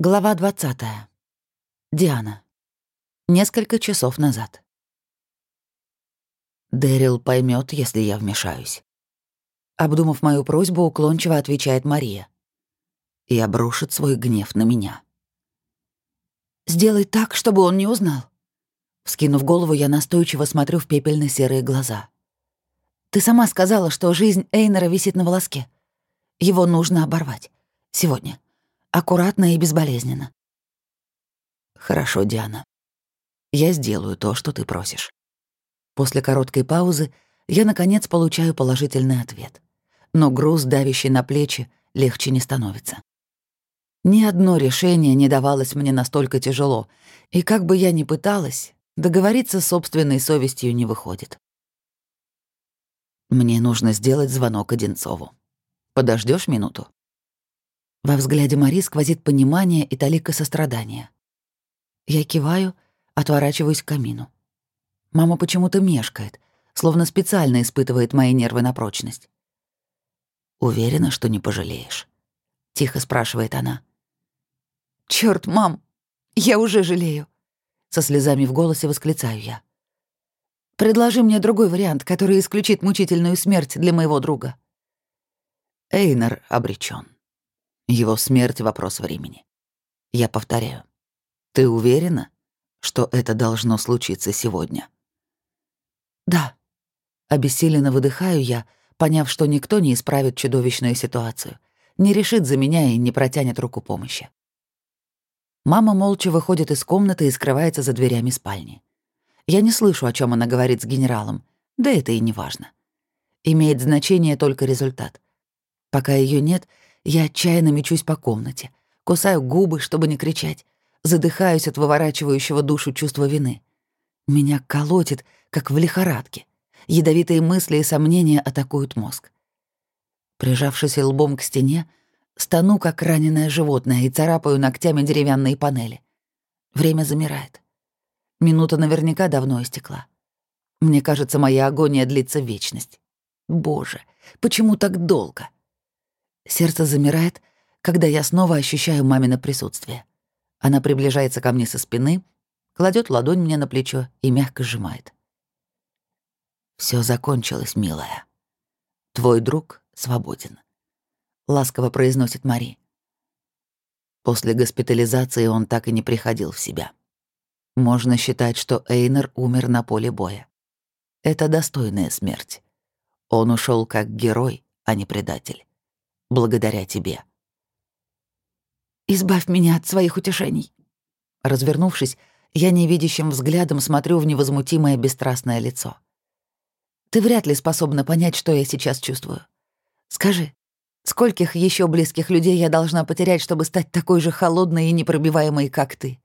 Глава 20. Диана. Несколько часов назад. Дэрил поймет, если я вмешаюсь. Обдумав мою просьбу, уклончиво отвечает Мария. И обрушит свой гнев на меня. «Сделай так, чтобы он не узнал». Вскинув голову, я настойчиво смотрю в пепельно-серые глаза. «Ты сама сказала, что жизнь Эйнера висит на волоске. Его нужно оборвать. Сегодня» аккуратно и безболезненно. Хорошо, Диана. Я сделаю то, что ты просишь. После короткой паузы я, наконец, получаю положительный ответ. Но груз, давящий на плечи, легче не становится. Ни одно решение не давалось мне настолько тяжело, и как бы я ни пыталась, договориться с собственной совестью не выходит. Мне нужно сделать звонок Одинцову. Подождешь минуту? Во взгляде Мари сквозит понимание и талика сострадания. Я киваю, отворачиваюсь к камину. Мама почему-то мешкает, словно специально испытывает мои нервы на прочность. «Уверена, что не пожалеешь?» — тихо спрашивает она. «Чёрт, мам, я уже жалею!» Со слезами в голосе восклицаю я. «Предложи мне другой вариант, который исключит мучительную смерть для моего друга». Эйнер обречён. Его смерть — вопрос времени. Я повторяю. Ты уверена, что это должно случиться сегодня? Да. Обессиленно выдыхаю я, поняв, что никто не исправит чудовищную ситуацию, не решит за меня и не протянет руку помощи. Мама молча выходит из комнаты и скрывается за дверями спальни. Я не слышу, о чем она говорит с генералом, да это и не важно. Имеет значение только результат. Пока ее нет, я отчаянно мечусь по комнате, кусаю губы, чтобы не кричать, задыхаюсь от выворачивающего душу чувства вины. Меня колотит, как в лихорадке. Ядовитые мысли и сомнения атакуют мозг. Прижавшись лбом к стене, стану, как раненое животное, и царапаю ногтями деревянные панели. Время замирает. Минута наверняка давно истекла. Мне кажется, моя агония длится вечность. Боже, почему так долго? Сердце замирает, когда я снова ощущаю мамино присутствие. Она приближается ко мне со спины, кладет ладонь мне на плечо и мягко сжимает. Все закончилось, милая. Твой друг свободен», — ласково произносит Мари. После госпитализации он так и не приходил в себя. Можно считать, что Эйнер умер на поле боя. Это достойная смерть. Он ушел как герой, а не предатель благодаря тебе. Избавь меня от своих утешений. Развернувшись, я невидящим взглядом смотрю в невозмутимое бесстрастное лицо. Ты вряд ли способна понять, что я сейчас чувствую. Скажи, скольких еще близких людей я должна потерять, чтобы стать такой же холодной и непробиваемой, как ты?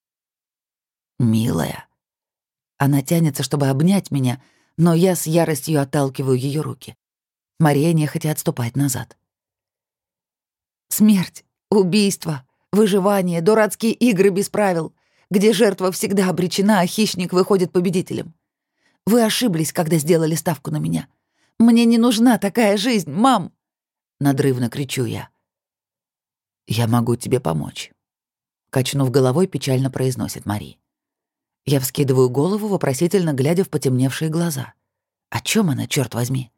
Милая. Она тянется, чтобы обнять меня, но я с яростью отталкиваю ее руки. Мария нехотя отступает назад. Смерть, убийство, выживание, дурацкие игры без правил, где жертва всегда обречена, а хищник выходит победителем. Вы ошиблись, когда сделали ставку на меня. Мне не нужна такая жизнь, мам!» Надрывно кричу я. «Я могу тебе помочь», — качнув головой, печально произносит Мари. Я вскидываю голову, вопросительно глядя в потемневшие глаза. «О чем она, черт возьми?»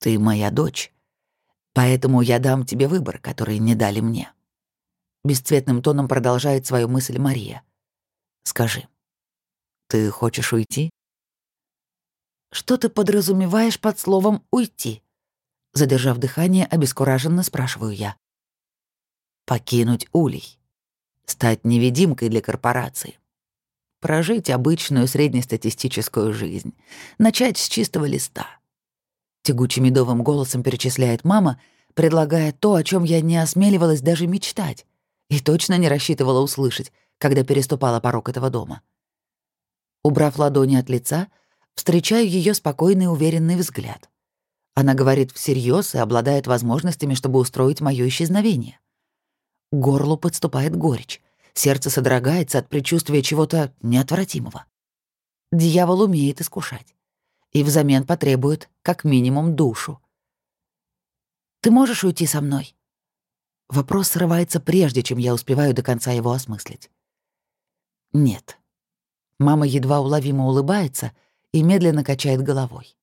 «Ты моя дочь, Поэтому я дам тебе выбор, который не дали мне. Бесцветным тоном продолжает свою мысль Мария. Скажи, ты хочешь уйти? Что ты подразумеваешь под словом «уйти»? Задержав дыхание, обескураженно спрашиваю я. Покинуть улей. Стать невидимкой для корпорации. Прожить обычную среднестатистическую жизнь. Начать с чистого листа тягучим медовым голосом перечисляет мама, предлагая то, о чем я не осмеливалась даже мечтать и точно не рассчитывала услышать, когда переступала порог этого дома. Убрав ладони от лица, встречаю ее спокойный уверенный взгляд. Она говорит всерьез и обладает возможностями, чтобы устроить мое исчезновение. К горлу подступает горечь, сердце содрогается от предчувствия чего-то неотвратимого. Дьявол умеет искушать и взамен потребует как минимум душу. «Ты можешь уйти со мной?» Вопрос срывается прежде, чем я успеваю до конца его осмыслить. Нет. Мама едва уловимо улыбается и медленно качает головой.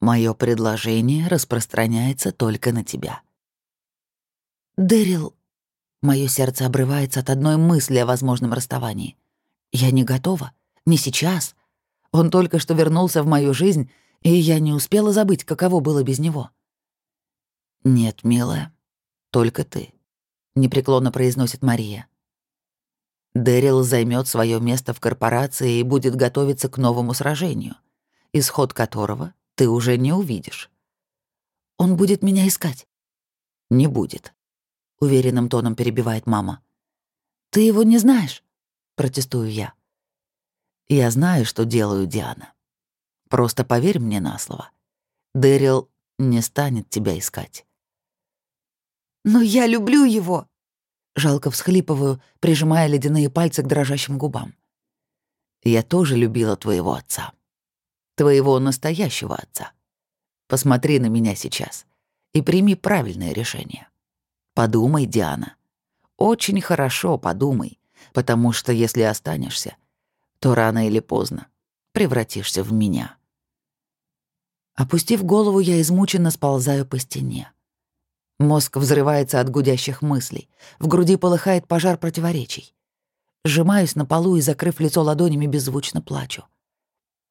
Мое предложение распространяется только на тебя. Дэрил, мое сердце обрывается от одной мысли о возможном расставании. Я не готова, не сейчас. Он только что вернулся в мою жизнь, и я не успела забыть, каково было без него. Нет, милая, только ты, непреклонно произносит Мария. Дэрил займет свое место в корпорации и будет готовиться к новому сражению, исход которого ты уже не увидишь. Он будет меня искать? Не будет, уверенным тоном перебивает мама. Ты его не знаешь? протестую я. Я знаю, что делаю, Диана. Просто поверь мне на слово. Дэрил не станет тебя искать. «Но я люблю его!» Жалко всхлипываю, прижимая ледяные пальцы к дрожащим губам. «Я тоже любила твоего отца. Твоего настоящего отца. Посмотри на меня сейчас и прими правильное решение. Подумай, Диана. Очень хорошо подумай, потому что если останешься, то рано или поздно превратишься в меня». Опустив голову, я измученно сползаю по стене. Мозг взрывается от гудящих мыслей. В груди полыхает пожар противоречий. Сжимаюсь на полу и, закрыв лицо ладонями, беззвучно плачу.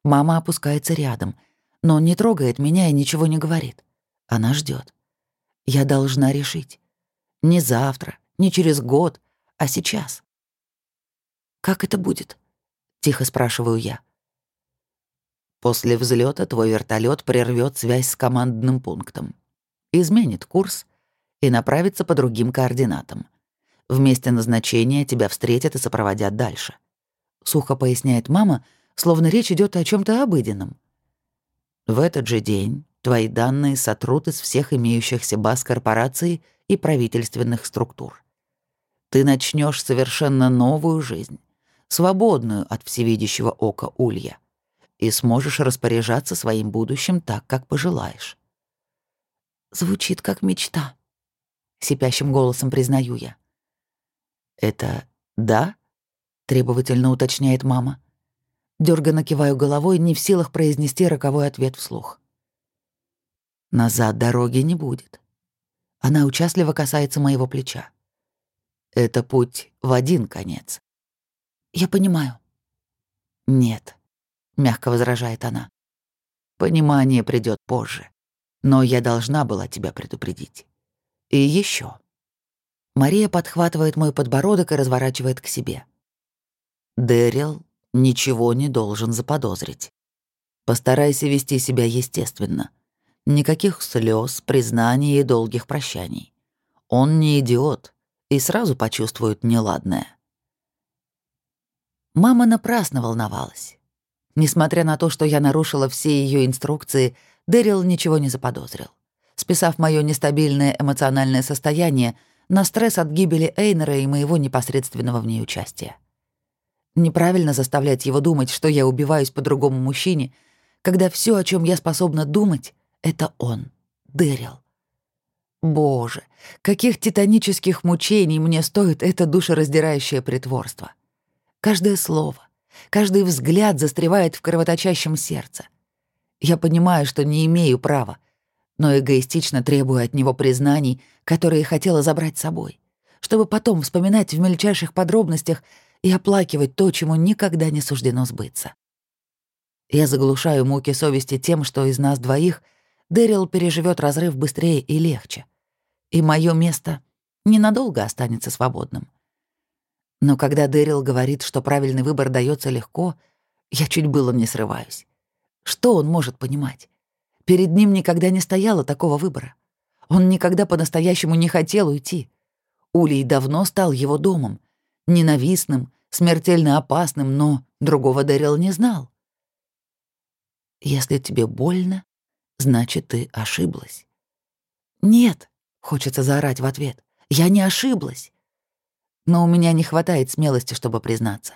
Мама опускается рядом, но не трогает меня и ничего не говорит. Она ждет. Я должна решить. Не завтра, не через год, а сейчас. «Как это будет?» — тихо спрашиваю я. После взлета твой вертолет прервет связь с командным пунктом, изменит курс и направится по другим координатам. В месте назначения тебя встретят и сопроводят дальше. Сухо поясняет мама, словно речь идет о чем то обыденном. В этот же день твои данные сотрут из всех имеющихся баз корпораций и правительственных структур. Ты начнешь совершенно новую жизнь, свободную от всевидящего ока Улья, и сможешь распоряжаться своим будущим так, как пожелаешь. Звучит как мечта, сипящим голосом признаю я. Это да? требовательно уточняет мама. Дёрганно киваю головой, не в силах произнести роковой ответ вслух. Назад дороги не будет. Она участливо касается моего плеча. Это путь в один конец. Я понимаю. Нет, мягко возражает она. Понимание придет позже. Но я должна была тебя предупредить. И еще. Мария подхватывает мой подбородок и разворачивает к себе. Дэрил ничего не должен заподозрить. Постарайся вести себя естественно. Никаких слез, признаний и долгих прощаний. Он не идиот и сразу почувствует неладное. Мама напрасно волновалась. Несмотря на то, что я нарушила все ее инструкции, Дэрил ничего не заподозрил списав мое нестабильное эмоциональное состояние на стресс от гибели Эйнера и моего непосредственного в ней участия. Неправильно заставлять его думать, что я убиваюсь по другому мужчине, когда все, о чем я способна думать, — это он, Дэрил. Боже, каких титанических мучений мне стоит это душераздирающее притворство. Каждое слово, каждый взгляд застревает в кровоточащем сердце. Я понимаю, что не имею права, но эгоистично требую от него признаний, которые хотела забрать с собой, чтобы потом вспоминать в мельчайших подробностях и оплакивать то, чему никогда не суждено сбыться. Я заглушаю муки совести тем, что из нас двоих Дэрил переживет разрыв быстрее и легче, и мое место ненадолго останется свободным. Но когда Дэрил говорит, что правильный выбор дается легко, я чуть было не срываюсь. Что он может понимать? Перед ним никогда не стояло такого выбора. Он никогда по-настоящему не хотел уйти. Улей давно стал его домом. Ненавистным, смертельно опасным, но другого Дэрил не знал. «Если тебе больно, значит, ты ошиблась». «Нет», — хочется заорать в ответ, — «я не ошиблась». Но у меня не хватает смелости, чтобы признаться.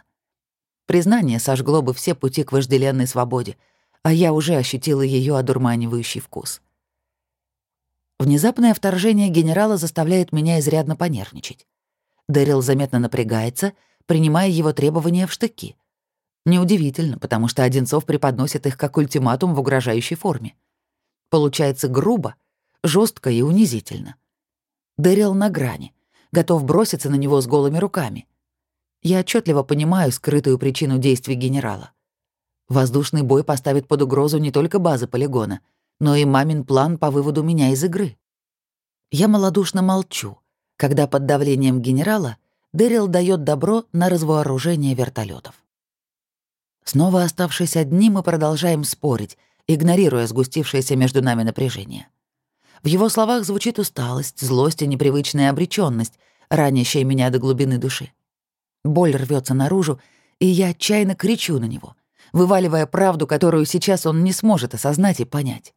Признание сожгло бы все пути к вожделенной свободе — а я уже ощутила ее одурманивающий вкус. Внезапное вторжение генерала заставляет меня изрядно понервничать. Дэрил заметно напрягается, принимая его требования в штыки. Неудивительно, потому что Одинцов преподносит их как ультиматум в угрожающей форме. Получается грубо, жестко и унизительно. Дэрил на грани, готов броситься на него с голыми руками. Я отчетливо понимаю скрытую причину действий генерала. Воздушный бой поставит под угрозу не только базы полигона, но и мамин план по выводу меня из игры. Я малодушно молчу, когда под давлением генерала Дэрил дает добро на развооружение вертолетов. Снова оставшись одни, мы продолжаем спорить, игнорируя сгустившееся между нами напряжение. В его словах звучит усталость, злость и непривычная обречённость, ранящая меня до глубины души. Боль рвется наружу, и я отчаянно кричу на него, вываливая правду, которую сейчас он не сможет осознать и понять.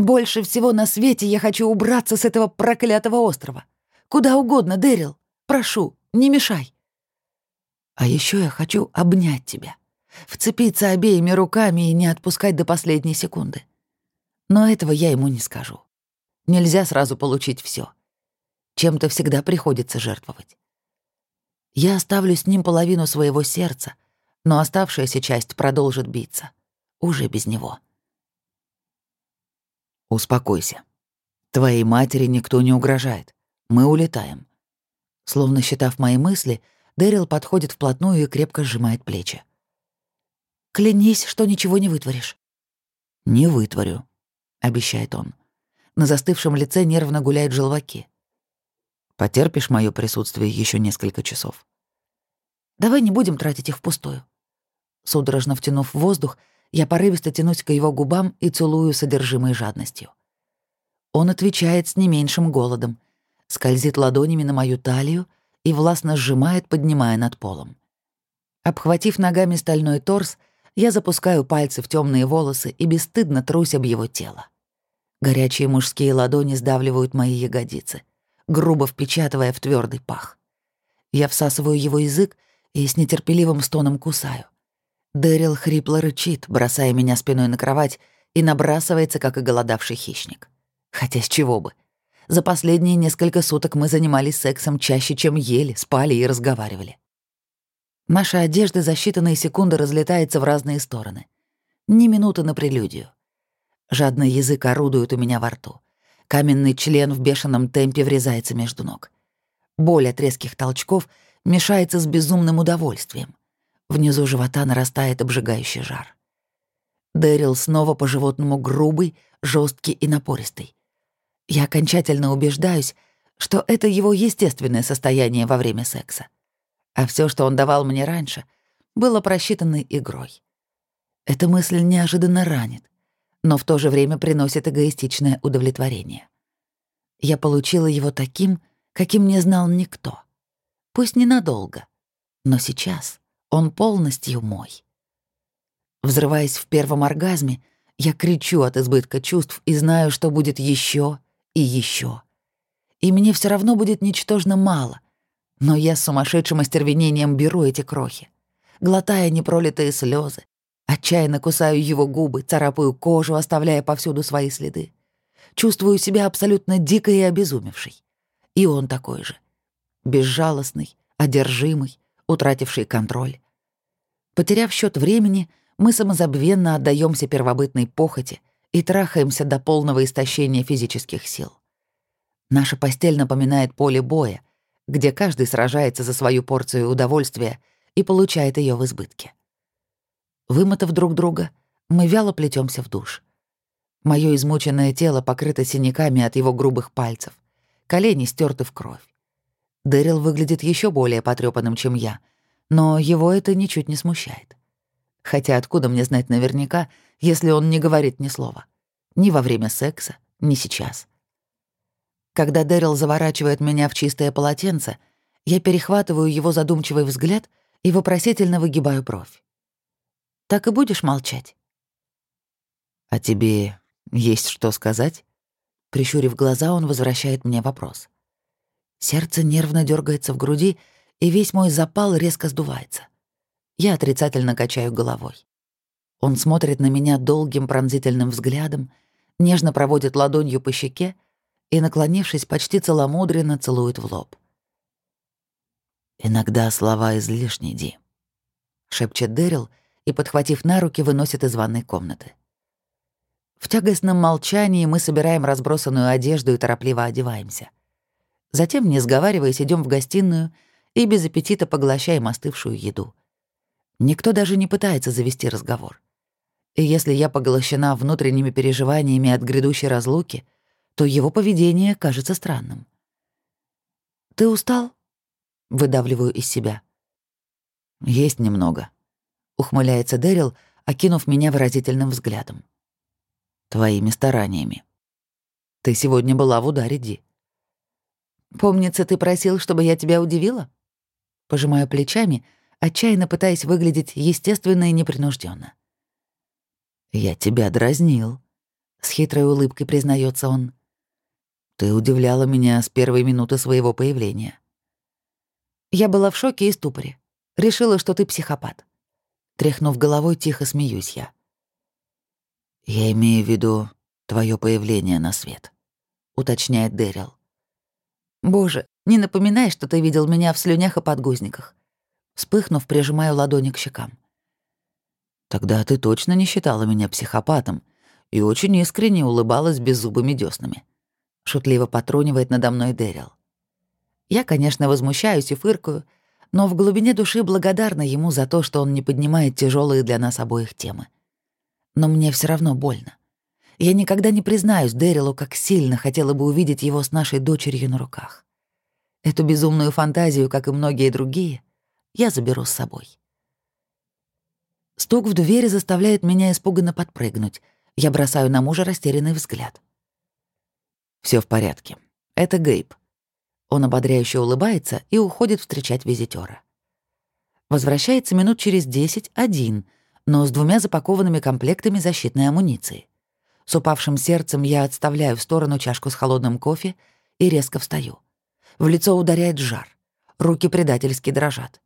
«Больше всего на свете я хочу убраться с этого проклятого острова. Куда угодно, Дэрил. Прошу, не мешай». А еще я хочу обнять тебя, вцепиться обеими руками и не отпускать до последней секунды. Но этого я ему не скажу. Нельзя сразу получить все. Чем-то всегда приходится жертвовать. Я оставлю с ним половину своего сердца, но оставшаяся часть продолжит биться. Уже без него. Успокойся. Твоей матери никто не угрожает. Мы улетаем. Словно считав мои мысли, Дэрил подходит вплотную и крепко сжимает плечи. «Клянись, что ничего не вытворишь». «Не вытворю», — обещает он. На застывшем лице нервно гуляют желваки. «Потерпишь мое присутствие еще несколько часов?» Давай не будем тратить их впустую. Судорожно втянув воздух, я порывисто тянусь к его губам и целую содержимой жадностью. Он отвечает с не меньшим голодом, скользит ладонями на мою талию и властно сжимает, поднимая над полом. Обхватив ногами стальной торс, я запускаю пальцы в темные волосы и бесстыдно трусь об его тело. Горячие мужские ладони сдавливают мои ягодицы, грубо впечатывая в твердый пах. Я всасываю его язык и с нетерпеливым стоном кусаю. Дэрил хрипло рычит, бросая меня спиной на кровать, и набрасывается, как и голодавший хищник. Хотя с чего бы? За последние несколько суток мы занимались сексом чаще, чем ели, спали и разговаривали. Наша одежда за считанные секунды разлетается в разные стороны. Ни минуты на прелюдию. Жадный язык орудует у меня во рту. Каменный член в бешеном темпе врезается между ног. Боль от резких толчков — мешается с безумным удовольствием. Внизу живота нарастает обжигающий жар. Дэрил снова по-животному грубый, жесткий и напористый. Я окончательно убеждаюсь, что это его естественное состояние во время секса. А все, что он давал мне раньше, было просчитанной игрой. Эта мысль неожиданно ранит, но в то же время приносит эгоистичное удовлетворение. Я получила его таким, каким не знал никто — Пусть ненадолго, но сейчас он полностью мой. Взрываясь в первом оргазме, я кричу от избытка чувств и знаю, что будет еще и еще. И мне все равно будет ничтожно мало, но я с сумасшедшим остервенением беру эти крохи, глотая непролитые слезы, отчаянно кусаю его губы, царапаю кожу, оставляя повсюду свои следы. Чувствую себя абсолютно дикой и обезумевшей. И он такой же — безжалостный, одержимый, утративший контроль. Потеряв счет времени, мы самозабвенно отдаемся первобытной похоти и трахаемся до полного истощения физических сил. Наша постель напоминает поле боя, где каждый сражается за свою порцию удовольствия и получает ее в избытке. Вымотав друг друга, мы вяло плетемся в душ. Моё измученное тело покрыто синяками от его грубых пальцев, колени стерты в кровь. Дэрил выглядит еще более потрепанным, чем я, но его это ничуть не смущает. Хотя откуда мне знать наверняка, если он не говорит ни слова? Ни во время секса, ни сейчас. Когда Дэрил заворачивает меня в чистое полотенце, я перехватываю его задумчивый взгляд и вопросительно выгибаю бровь. «Так и будешь молчать?» «А тебе есть что сказать?» Прищурив глаза, он возвращает мне вопрос. Сердце нервно дергается в груди, и весь мой запал резко сдувается. Я отрицательно качаю головой. Он смотрит на меня долгим пронзительным взглядом, нежно проводит ладонью по щеке и, наклонившись, почти целомудренно целует в лоб. «Иногда слова излишни, Ди», — шепчет Дэрил и, подхватив на руки, выносит из ванной комнаты. В тягостном молчании мы собираем разбросанную одежду и торопливо одеваемся. Затем, не сговариваясь, идем в гостиную и без аппетита поглощаем остывшую еду. Никто даже не пытается завести разговор. И если я поглощена внутренними переживаниями от грядущей разлуки, то его поведение кажется странным. «Ты устал?» — выдавливаю из себя. «Есть немного», — ухмыляется Дэрил, окинув меня выразительным взглядом. «Твоими стараниями. Ты сегодня была в ударе, Ди». «Помнится, ты просил, чтобы я тебя удивила?» Пожимаю плечами, отчаянно пытаясь выглядеть естественно и непринужденно. «Я тебя дразнил», — с хитрой улыбкой признается он. «Ты удивляла меня с первой минуты своего появления». Я была в шоке и ступоре. Решила, что ты психопат. Тряхнув головой, тихо смеюсь я. «Я имею в виду твое появление на свет», — уточняет Дэрил. «Боже, не напоминай, что ты видел меня в слюнях и подгузниках». Вспыхнув, прижимаю ладони к щекам. «Тогда ты точно не считала меня психопатом и очень искренне улыбалась беззубыми дёснами», — шутливо потронивает надо мной Дэрил. Я, конечно, возмущаюсь и фыркаю, но в глубине души благодарна ему за то, что он не поднимает тяжелые для нас обоих темы. Но мне все равно больно. Я никогда не признаюсь Дэрилу, как сильно хотела бы увидеть его с нашей дочерью на руках. Эту безумную фантазию, как и многие другие, я заберу с собой. Стук в двери заставляет меня испуганно подпрыгнуть. Я бросаю на мужа растерянный взгляд. Все в порядке. Это Гейб. Он ободряюще улыбается и уходит встречать визитера. Возвращается минут через десять один, но с двумя запакованными комплектами защитной амуниции. С упавшим сердцем я отставляю в сторону чашку с холодным кофе и резко встаю. В лицо ударяет жар. Руки предательски дрожат.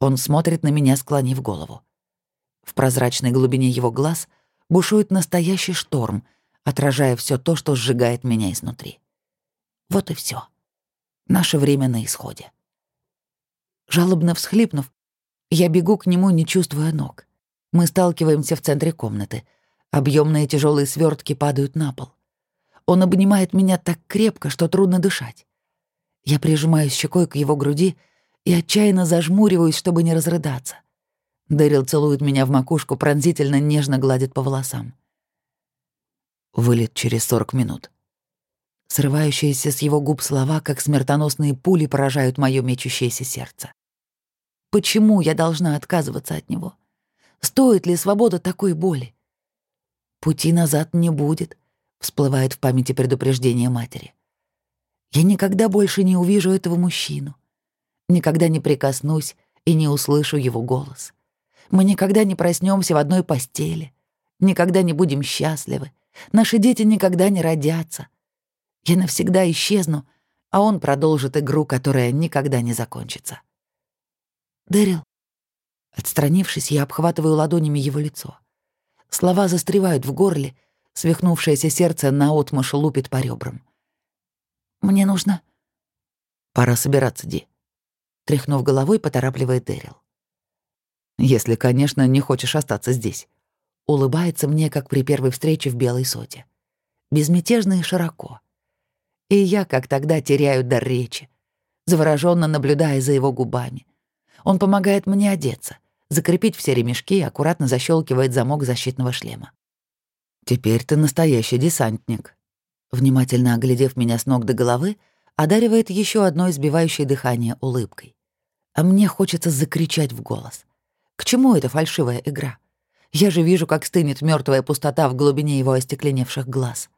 Он смотрит на меня, склонив голову. В прозрачной глубине его глаз бушует настоящий шторм, отражая все то, что сжигает меня изнутри. Вот и все. Наше время на исходе. Жалобно всхлипнув, я бегу к нему, не чувствуя ног. Мы сталкиваемся в центре комнаты. Объемные тяжелые свертки падают на пол. Он обнимает меня так крепко, что трудно дышать. Я прижимаюсь щекой к его груди и отчаянно зажмуриваюсь, чтобы не разрыдаться. Дэрил целует меня в макушку, пронзительно нежно гладит по волосам. Вылет через сорок минут. Срывающиеся с его губ слова, как смертоносные пули, поражают моё мечущееся сердце. Почему я должна отказываться от него? Стоит ли свобода такой боли? Пути назад не будет, всплывает в памяти предупреждение матери. Я никогда больше не увижу этого мужчину. Никогда не прикоснусь и не услышу его голос. Мы никогда не проснемся в одной постели. Никогда не будем счастливы. Наши дети никогда не родятся. Я навсегда исчезну, а он продолжит игру, которая никогда не закончится. Дэрил. Отстранившись, я обхватываю ладонями его лицо. Слова застревают в горле, свихнувшееся сердце наотмашь лупит по ребрам. «Мне нужно...» «Пора собираться, Ди», — тряхнув головой, поторапливает Дэрил. «Если, конечно, не хочешь остаться здесь». Улыбается мне, как при первой встрече в Белой Соте. Безмятежно и широко. И я, как тогда, теряю дар речи, завороженно наблюдая за его губами. Он помогает мне одеться, закрепить все ремешки и аккуратно защелкивает замок защитного шлема. «Теперь ты настоящий десантник», внимательно оглядев меня с ног до головы, одаривает еще одной избивающей дыхание улыбкой. А мне хочется закричать в голос. К чему эта фальшивая игра? Я же вижу, как стынет мертвая пустота в глубине его остекленевших глаз.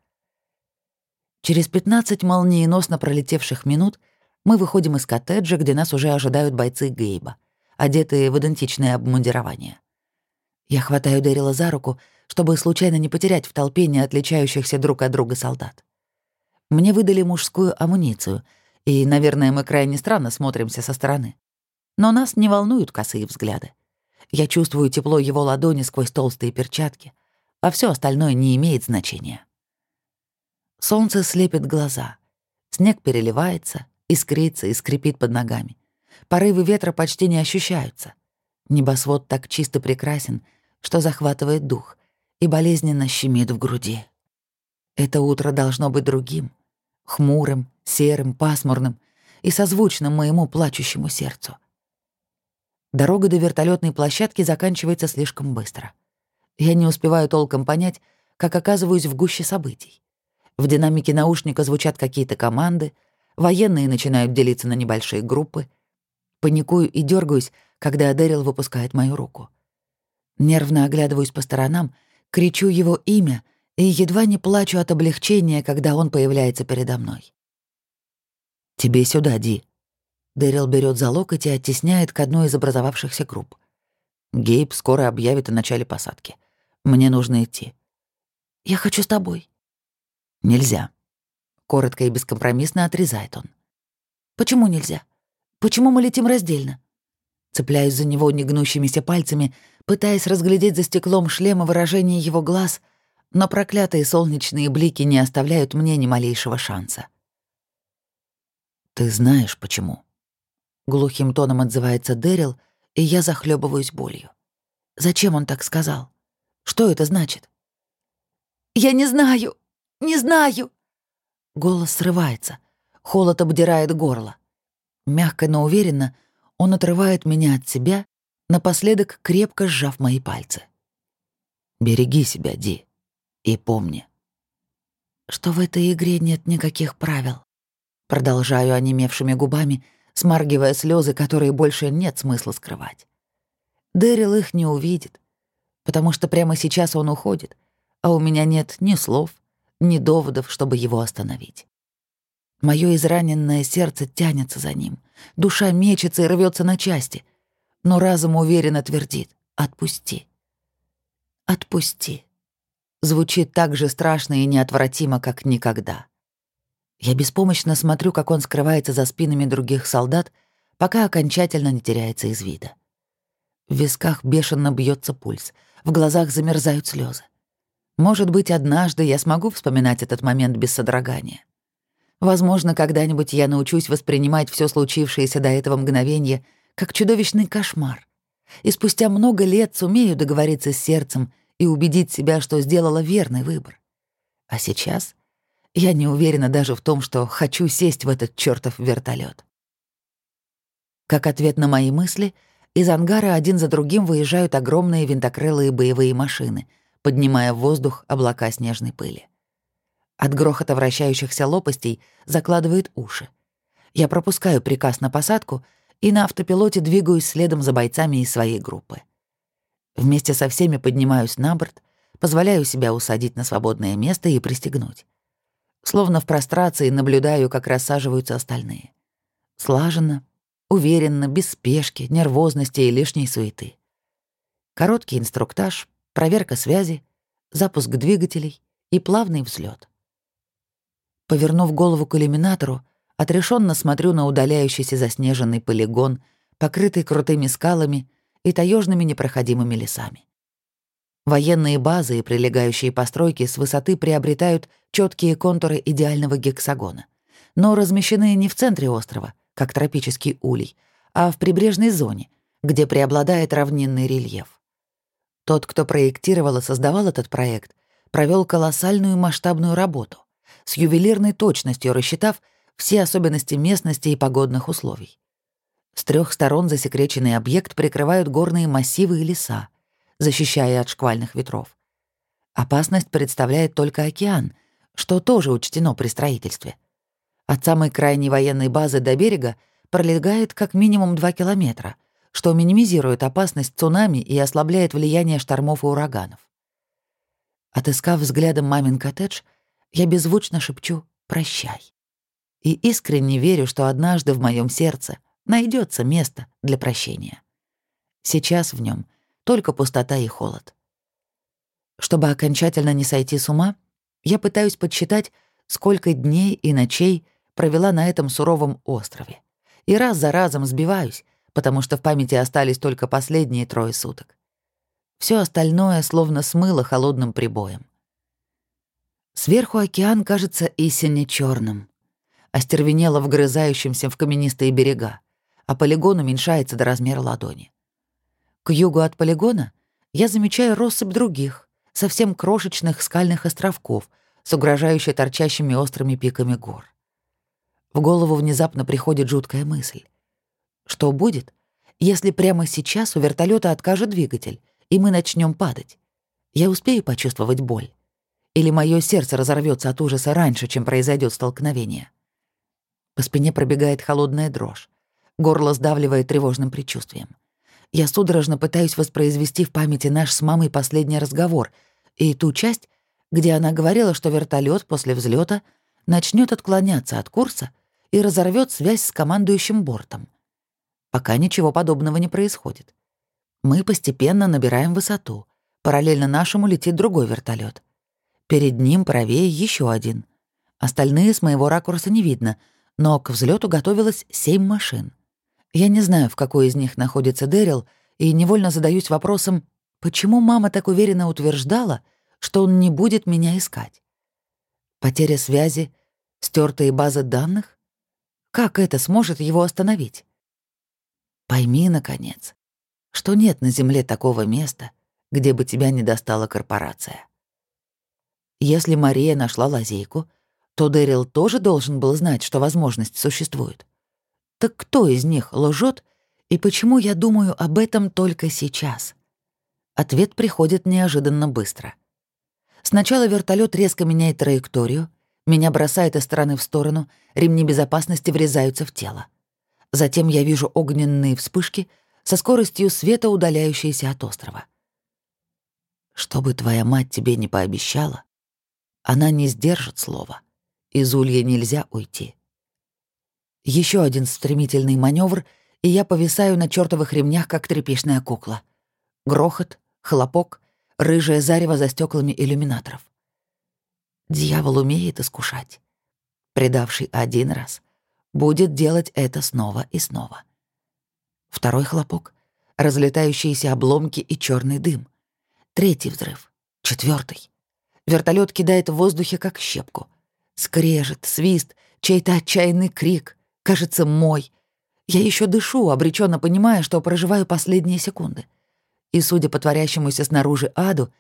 Через 15 молниеносно пролетевших минут мы выходим из коттеджа, где нас уже ожидают бойцы Гейба, одетые в идентичное обмундирование. Я хватаю Дэрила за руку, чтобы случайно не потерять в толпе не отличающихся друг от друга солдат. Мне выдали мужскую амуницию, и, наверное, мы крайне странно смотримся со стороны. Но нас не волнуют косые взгляды. Я чувствую тепло его ладони сквозь толстые перчатки, а все остальное не имеет значения. Солнце слепит глаза. Снег переливается, искрится и скрипит под ногами. Порывы ветра почти не ощущаются. Небосвод так чисто прекрасен, что захватывает дух и болезненно щемит в груди. Это утро должно быть другим, хмурым, серым, пасмурным и созвучным моему плачущему сердцу. Дорога до вертолетной площадки заканчивается слишком быстро. Я не успеваю толком понять, как оказываюсь в гуще событий. В динамике наушника звучат какие-то команды, военные начинают делиться на небольшие группы. Паникую и дергаюсь, когда Адерил выпускает мою руку. Нервно оглядываюсь по сторонам, кричу его имя и едва не плачу от облегчения, когда он появляется передо мной. «Тебе сюда, Ди». Дэрил берет за локоть и оттесняет к одной из образовавшихся групп. Гейб скоро объявит о начале посадки. Мне нужно идти. «Я хочу с тобой». «Нельзя». Коротко и бескомпромиссно отрезает он. «Почему нельзя? Почему мы летим раздельно?» Цепляюсь за него негнущимися пальцами, пытаясь разглядеть за стеклом шлема выражение его глаз, но проклятые солнечные блики не оставляют мне ни малейшего шанса. «Ты знаешь, почему?» Глухим тоном отзывается Дэрил, и я захлебываюсь болью. Зачем он так сказал? Что это значит? «Я не знаю! Не знаю!» Голос срывается. Холод обдирает горло. Мягко, но уверенно он отрывает меня от себя, напоследок крепко сжав мои пальцы. «Береги себя, Ди, и помни». Что в этой игре нет никаких правил. Продолжаю онемевшими губами, смаргивая слезы, которые больше нет смысла скрывать. Дэрил их не увидит, потому что прямо сейчас он уходит, а у меня нет ни слов, ни доводов, чтобы его остановить. Моё израненное сердце тянется за ним, душа мечется и рвется на части, но разум уверенно твердит «отпусти». «Отпусти». Звучит так же страшно и неотвратимо, как никогда. Я беспомощно смотрю, как он скрывается за спинами других солдат, пока окончательно не теряется из вида. В висках бешено бьется пульс, в глазах замерзают слезы. Может быть, однажды я смогу вспоминать этот момент без содрогания. Возможно, когда-нибудь я научусь воспринимать все случившееся до этого мгновения как чудовищный кошмар. И спустя много лет сумею договориться с сердцем и убедить себя, что сделала верный выбор. А сейчас я не уверена даже в том, что хочу сесть в этот чертов вертолет. Как ответ на мои мысли, из ангара один за другим выезжают огромные винтокрылые боевые машины — поднимая в воздух облака снежной пыли. От грохота вращающихся лопастей закладывает уши. Я пропускаю приказ на посадку и на автопилоте двигаюсь следом за бойцами из своей группы. Вместе со всеми поднимаюсь на борт, позволяю себя усадить на свободное место и пристегнуть. Словно в прострации наблюдаю, как рассаживаются остальные. Слаженно, уверенно, без спешки, нервозности и лишней суеты. Короткий инструктаж, проверка связи, запуск двигателей и плавный взлет. Повернув голову к иллюминатору, отрешенно смотрю на удаляющийся заснеженный полигон, покрытый крутыми скалами и таежными непроходимыми лесами. Военные базы и прилегающие постройки с высоты приобретают четкие контуры идеального гексагона, но размещены не в центре острова, как тропический улей, а в прибрежной зоне, где преобладает равнинный рельеф. Тот, кто проектировал и создавал этот проект, провел колоссальную масштабную работу, с ювелирной точностью рассчитав все особенности местности и погодных условий. С трех сторон засекреченный объект прикрывают горные массивы и леса, защищая от шквальных ветров. Опасность представляет только океан, что тоже учтено при строительстве. От самой крайней военной базы до берега пролегает как минимум 2 километра — что минимизирует опасность цунами и ослабляет влияние штормов и ураганов. Отыскав взглядом мамин коттедж, я беззвучно шепчу «прощай». И искренне верю, что однажды в моем сердце найдется место для прощения. Сейчас в нем только пустота и холод. Чтобы окончательно не сойти с ума, я пытаюсь подсчитать, сколько дней и ночей провела на этом суровом острове. И раз за разом сбиваюсь, потому что в памяти остались только последние трое суток. Все остальное словно смыло холодным прибоем. Сверху океан кажется истинно черным, остервенело вгрызающимся в каменистые берега, а полигон уменьшается до размера ладони. К югу от полигона я замечаю россыпь других, совсем крошечных скальных островков с угрожающе торчащими острыми пиками гор. В голову внезапно приходит жуткая мысль. Что будет, если прямо сейчас у вертолета откажет двигатель, и мы начнем падать? Я успею почувствовать боль? Или мое сердце разорвется от ужаса раньше, чем произойдет столкновение? По спине пробегает холодная дрожь. Горло сдавливает тревожным предчувствием. Я судорожно пытаюсь воспроизвести в памяти наш с мамой последний разговор и ту часть, где она говорила, что вертолет после взлета начнет отклоняться от курса и разорвет связь с командующим бортом. Пока ничего подобного не происходит. Мы постепенно набираем высоту. Параллельно нашему летит другой вертолет. Перед ним правее еще один. Остальные с моего ракурса не видно, но к взлету готовилось семь машин. Я не знаю, в какой из них находится Дэрил, и невольно задаюсь вопросом, почему мама так уверенно утверждала, что он не будет меня искать. Потеря связи, стертые базы данных? Как это сможет его остановить? Пойми, наконец, что нет на Земле такого места, где бы тебя не достала корпорация. Если Мария нашла лазейку, то Дэрил тоже должен был знать, что возможность существует. Так кто из них лжет, и почему я думаю об этом только сейчас? Ответ приходит неожиданно быстро. Сначала вертолет резко меняет траекторию, меня бросает из стороны в сторону, ремни безопасности врезаются в тело. Затем я вижу огненные вспышки со скоростью света, удаляющиеся от острова. Что бы твоя мать тебе не пообещала, она не сдержит слова. Из улья нельзя уйти. Еще один стремительный маневр, и я повисаю на чертовых ремнях, как тряпичная кукла. Грохот, хлопок, рыжее зарево за стеклами иллюминаторов. Дьявол умеет искушать. Предавший один раз, будет делать это снова и снова. Второй хлопок, разлетающиеся обломки и черный дым. Третий взрыв, четвертый. Вертолет кидает в воздухе, как щепку. Скрежет, свист, чей-то отчаянный крик. Кажется, мой. Я еще дышу, обреченно понимая, что проживаю последние секунды. И, судя по творящемуся снаружи аду,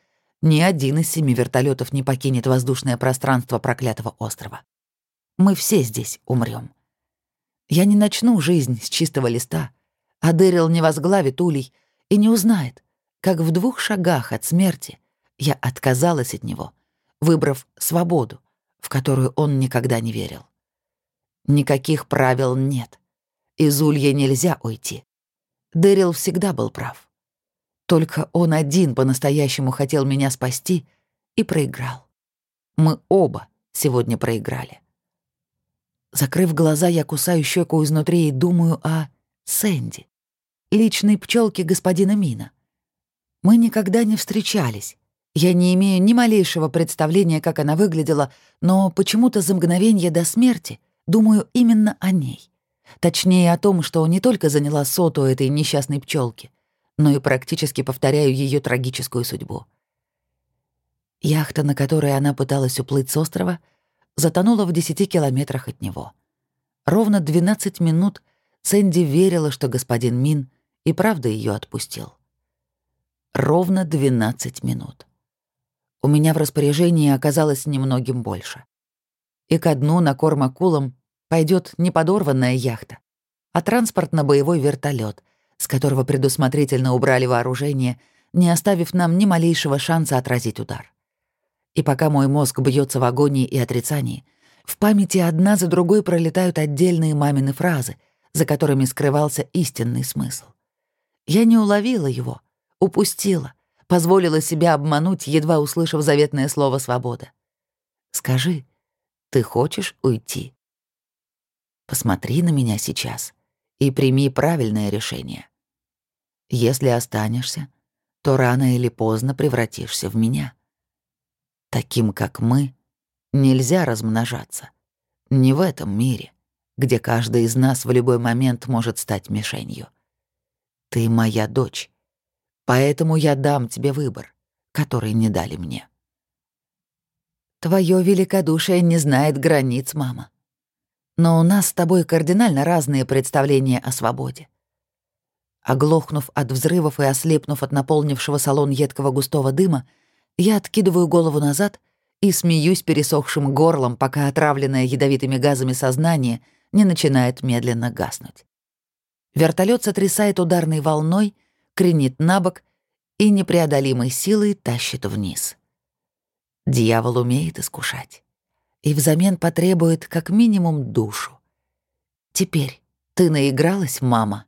ни один из семи вертолетов не покинет воздушное пространство проклятого острова. Мы все здесь умрем. Я не начну жизнь с чистого листа, а Дэрил не возглавит улей и не узнает, как в двух шагах от смерти я отказалась от него, выбрав свободу, в которую он никогда не верил. Никаких правил нет. Из Улья нельзя уйти. Дэрил всегда был прав. Только он один по-настоящему хотел меня спасти и проиграл. Мы оба сегодня проиграли. Закрыв глаза, я кусаю щеку изнутри и думаю о Сэнди, личной пчелке господина Мина. Мы никогда не встречались, я не имею ни малейшего представления, как она выглядела, но почему-то за мгновение до смерти думаю именно о ней. Точнее, о том, что не только заняла соту этой несчастной пчелки, но и практически повторяю ее трагическую судьбу. Яхта, на которой она пыталась уплыть с острова, затонула в десяти километрах от него. Ровно 12 минут Сэнди верила, что господин Мин и правда ее отпустил. Ровно 12 минут у меня в распоряжении оказалось немногим больше. И ко дну на корм акулам пойдет не подорванная яхта, а транспортно-боевой вертолет, с которого предусмотрительно убрали вооружение, не оставив нам ни малейшего шанса отразить удар. И пока мой мозг бьется в агонии и отрицании, в памяти одна за другой пролетают отдельные мамины фразы, за которыми скрывался истинный смысл. Я не уловила его, упустила, позволила себя обмануть, едва услышав заветное слово «свобода». «Скажи, ты хочешь уйти?» Посмотри на меня сейчас и прими правильное решение. Если останешься, то рано или поздно превратишься в меня. Таким, как мы, нельзя размножаться. Не в этом мире, где каждый из нас в любой момент может стать мишенью. Ты моя дочь, Поэтому я дам тебе выбор, который не дали мне. Твое великодушие не знает границ, мама. Но у нас с тобой кардинально разные представления о свободе. Оглохнув от взрывов и ослепнув от наполнившего салон едкого густого дыма, я откидываю голову назад и смеюсь пересохшим горлом, пока отравленное ядовитыми газами сознание не начинает медленно гаснуть. Вертолет сотрясает ударной волной, кренит на бок и непреодолимой силой тащит вниз. Дьявол умеет искушать. И взамен потребует как минимум душу. Теперь ты наигралась, мама?